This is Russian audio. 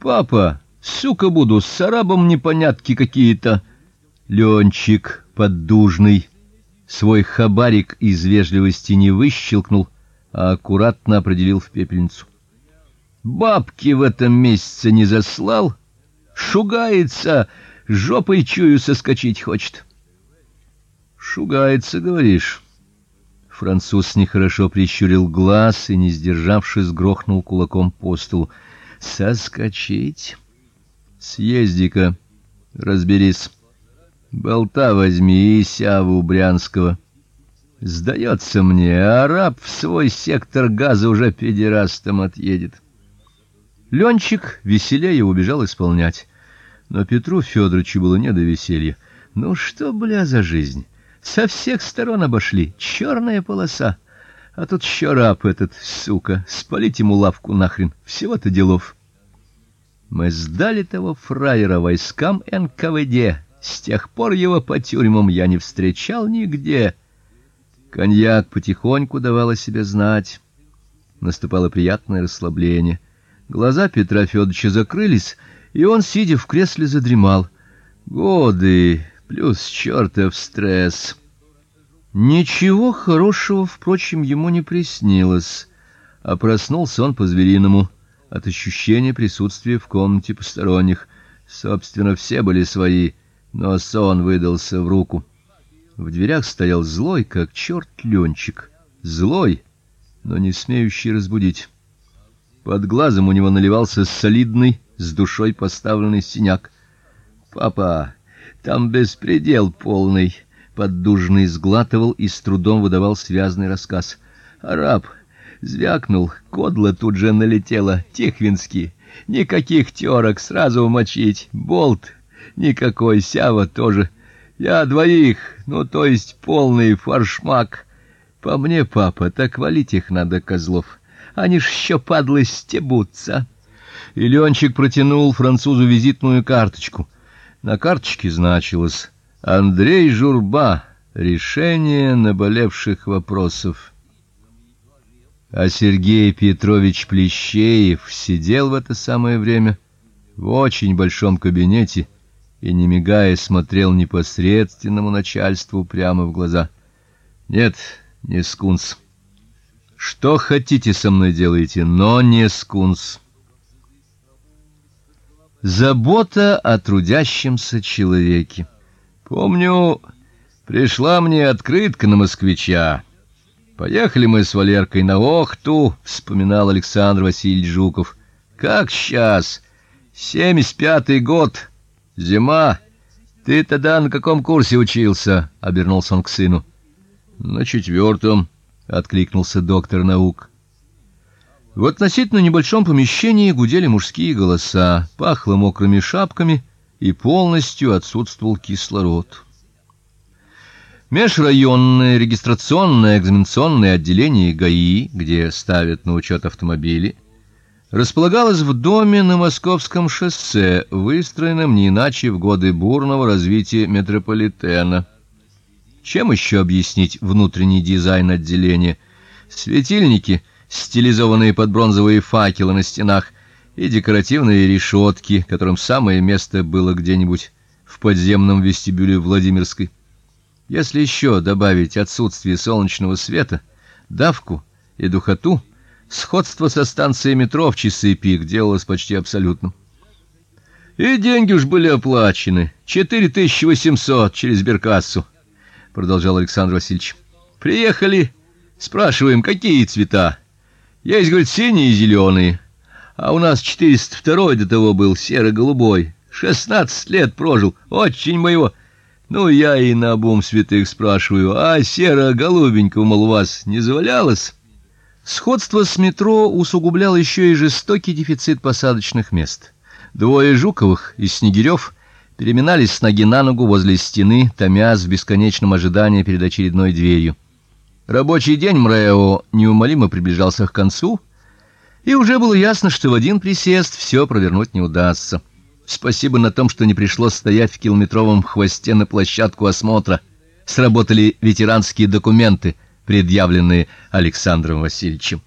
Папа, сука буду, с арабом непонятки какие-то. Ленчик поддужный свой хабарик из вежливости не выщелкнул, а аккуратно определил в пепельницу. Бабки в этом месяце не заслал, шугается, жопой чую соскочить хочет. Шугается, говоришь? Француз нехорошо прищурил глаз и, не сдержавшись, грохнул кулаком по столу. Соскочить? Съезди-ка, разберись. Болта возьми и сяву Брянского. Сдается мне, араб в свой сектор газа уже педерастом отъедет. Ленчик веселее убежал исполнять. Но Петру Федоровичу было не до веселья. Ну что, бля, за жизнь? Со всех сторон обошли, черная полоса. А тут еще раб этот, сука, спалить ему лавку нахрен. Всего-то делов. Мы сдали того фраера войскам НКВД. С тех пор его по тюрьмам я не встречал нигде. Коньяк потихоньку давал о себе знать. Наступало приятное расслабление. Глаза Петра Федоровича закрылись, и он, сидя в кресле, задремал. Годы плюс чертов стресс. Ничего хорошего, впрочем, ему не приснилось, а проснулся он по-звериному от ощущения присутствия в комнате посторонних. Собственно, все были свои, но сон выдался в руку. В дверях стоял злой, как черт Ленчик, злой, но не смеющий разбудить. Под глазом у него наливался солидный, с душой поставленный синяк. Папа, там беспредел полный, поддужный сглатывал и с трудом выдавал связный рассказ. Араб звякнул, кодла тут же налетела, Тихвинский. Никаких терок, сразу умочить. Болт никакой, сява тоже. Я двоих, ну то есть полный фаршмак. По мне, папа, так валить их надо, козлов. Они ж еще падлы стебутся. И Ленчик протянул французу визитную карточку. На карточке значилось: Андрей Журба. Решение наболевших вопросов. А Сергей Петрович Плещеев сидел в это самое время в очень большом кабинете и не мигая смотрел непосредственному начальству прямо в глаза. Нет, не скунс. Что хотите со мной делайте, но не скунс. Забота о трудящемся человеке. Помню, пришла мне открытка на москвича. Поехали мы с Валеркой на Охту, вспоминал Александр Васильевич Жуков. Как сейчас? Семьдесят пятый год. Зима. Ты тогда на каком курсе учился? обернулся он к сыну. На четвертом, откликнулся доктор наук. В относительно небольшом помещении гудели мужские голоса, пахло мокрыми шапками и полностью отсутствовал кислород. Межрайонное регистрационное экзаменационное отделение ГАИ, где ставят на учет автомобили, располагалось в доме на Московском шоссе, выстроенном не иначе в годы бурного развития метрополитена. Чем еще объяснить внутренний дизайн отделения? Светильники стилизованные под бронзовые факелы на стенах, и декоративные решетки, которым самое место было где-нибудь в подземном вестибюле Владимирской. Если еще добавить отсутствие солнечного света, давку и духоту, сходство со станцией метро в часы пик делалось почти абсолютным. И деньги уж были оплачены. 4800 через сберкассу, продолжал Александр Васильевич. Приехали, спрашиваем, какие цвета. Есть, говорит, синие и зеленые. А у нас 402 до того был серо-голубой. Шестнадцать лет прожил, очень моего. Ну я и на обум святых спрашиваю: "А серо-голубенького мол вас не завалялось?" Сходство с метро усугублял еще и жестокий дефицит посадочных мест. Двое Жуковых и Снегирев переминались с ноги на ногу возле стены, томясь в бесконечном ожидании перед очередной дверью. Рабочий день МРЭО неумолимо приближался к концу, и уже было ясно, что в один присест все провернуть не удастся. Спасибо на том, что не пришлось стоять в километровом хвосте на площадку осмотра. Сработали ветеранские документы, предъявленные Александром Васильевичем.